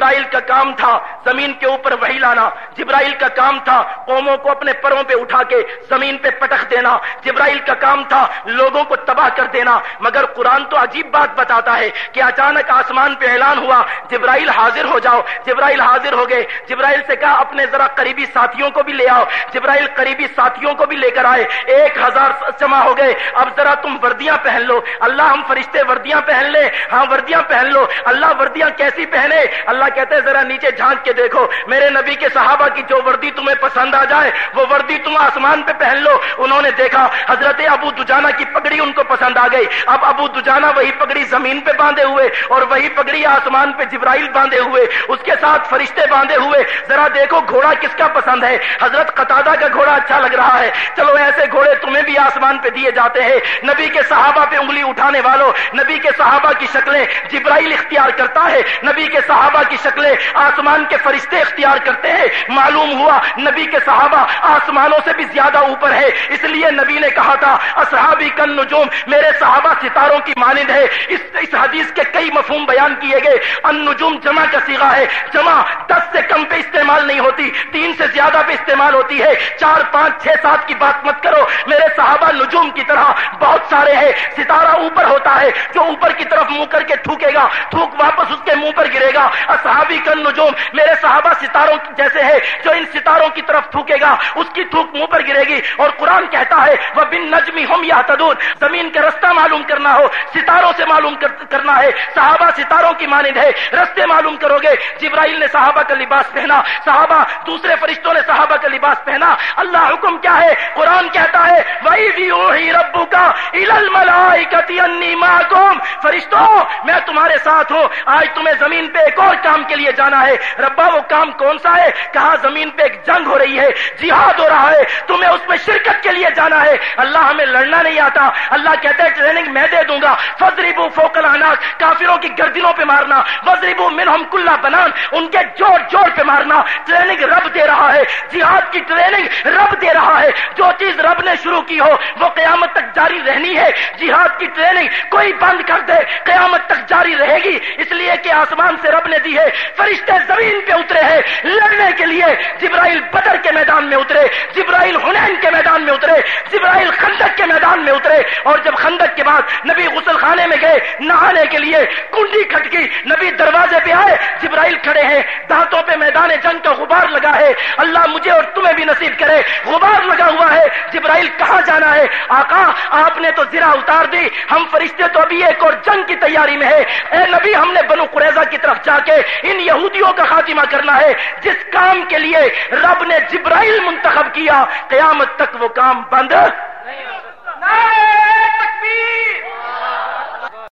جبرائیل کا کام تھا زمین کے اوپر وہی لانا، جبرائیل کا کام تھا قوموں کو اپنے پروں پہ اٹھا کے زمین پہ پٹخ دینا، جبرائیل کا کام تھا لوگوں کو تباہ کر دینا۔ مگر قرآن تو عجیب بات بتاتا ہے کہ اچانک آسمان پہ اعلان ہوا، جبرائیل حاضر ہو جاؤ، جبرائیل حاضر ہو گئے۔ جبرائیل سے کہا، اپنے ذرا قریبی ساتھیوں کو بھی لے آؤ۔ جبرائیل قریبی ساتھیوں کو بھی لے کر آئے۔ ایک ہزار جمع ہو گئے۔ اب ذرا تم وردیاں پہن لو۔ اللہ ہم فرشتے وردیاں پہن لے۔ ہاں وردیاں پہن لو۔ اللہ وردیاں کیسی پہنے؟ اللہ کہتے ہیں، ذرا نیچے جھانک کے دیکھو، میرے نبی کے صحابہ کی جو وردی تمہیں پسند آ جائے، وہ وردی تم آسمان پہ پہن لو۔ انہوں نے دیکھا، حضرت ابو دجانا کی پگڑی ان کو پسند آ گئی۔ اب ابو دجانا وہی پگڑی زمین پہ باندھے ہوئے اور وہی پگڑی آسمان پہ جبرائیل باندھے ہوئے، اس کے ساتھ فرشتے باندھے ہوئے۔ ذرا دیکھو گھوڑا کس کا پسند ہے۔ حضرت قطع کا گھوڑا اچھا لگ رہا ہے۔ چلو ایسے گھوڑے تمہیں بھی آسمان پہ دیے جاتے ہیں۔ نبی کے صحابہ پہ انگلی اٹھانے والوں، نبی کے صحابہ کی شکلیں جبرائیل اختیار کرتا ہے۔ نبی کے صحابہ کی شکلیں آسمان کے فرشتے اختیار کرتے ہیں۔ معلوم ہوا نبی کے صحابہ آسمانوں سے بھی زیادہ اوپر ہے اس لیے نبی نے کہا تھا، اصحابی کن نجوم، میرے صحابہ ستاروں کی مانند ہے۔ اس اس حدیث کے کئی مفہوم بیان کیے گئے۔ ان نجوم جمع کا سیگا ہے۔ جمع دس سے کم پہ استعمال نہیں ہوتی، تین سے زیادہ پہ استعمال ہوتی ہے۔ چار، پانچ، چھ، سات کی بات مت کرو۔ میرے صحابہ نجوم کی طرح بہت سارے ہیں۔ ستارہ اوپر ہوتا ہے، جو اوپر کی طرف منہ کر کے تھوکے گا۔ تھوک واپس اس کے منہ پر گرے گا۔ اصحابی کن نجوم میرے صحابہ ستاروں جیسے ہے جو ان ستاروں کی طرف تھوکے گا، اس کی تھوک منہ پر گرے گی اور قرآن کہتا ہے وہ بن نجمی ہم یا زمین کا رستہ معلوم کرنا ہو، ستاروں سے معلوم کرنا ہے، صحابہ ستاروں کی مانند ہے۔ رستے معلوم کرو گے، جبرائیل نے صحابہ کا لباس پہنا، صحابہ دوسرے فرشتوں نے صحابہ کا لباس پہنا۔ اللہ حکم کیا ہے؟ قرآن کہتا ہے وہی ربو فرشتوں میں تمہارے ساتھ ہوں. آج تمہیں زمین پہ ایک اور کام کے لیے جانا ہے. ربا، وہ کام کون سا ہے؟ کہا زمین پہ ایک جنگ ہو رہی ہے؟ جہاد ہو رہا ہے. تمہیں اس میں شرکت کے لیے جانا ہے. اللہ ہمیں لڑنا نہیں آتا. اللہ کہتے ہیں ٹریننگ میں دے دوں گا. فضریبو فوکل اناک کافروں کی گردنوں پہ مارنا. وزریبو منہم کلّا بنان، ان کے جوڑ جوڑ پہ مارنا. ٹریننگ رب دے رہا ہے. جہاد کی ٹریننگ رب دے رہا ہے. جو چیز رب نے شروع کی ہو، وہ قیامت تک جاری رہنی ہے۔ جہاد کی ٹریننگ کوئی بند کر دے۔ قیامت تک جاری رہے گی۔ اس لیے کہ آسمان سے رب نے دی ہے۔ فرشتے زمین پہ اترے ہیں۔ لڑنے کے لیے جبرائیل بدر کے میدان میں اترے۔ جبرائیل ہنین کے اترے، جبرائیل خندق کے میدان میں اترے اور جب خندق کے بعد نبی غسل خانے میں گئے، نہانے کے لیے کنڈی کھٹکی، نبی دروازے پہ آئے، جبرائیل کھڑے ہیں، دانتوں پہ میدان جنگ کا غبار لگا ہے، اللہ مجھے اور تمہیں بھی نصیب کرے، غبار لگا ہوا ہے، جبرائیل کہاں جانا ہے؟ آقا، آپ نے تو زرا اتار دی، ہم فرشتے تو ابھی ایک اور جنگ کی تیاری میں ہے اے نبی، ہم نے بنو قریضہ کی طرف جا کے ان یہودیوں کا خاتمہ کرنا ہے، جس کام کے لیے رب نے جبرائیل منتخب کیا، قیامت تک وہ کام 板凳。